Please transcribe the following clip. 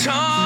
song.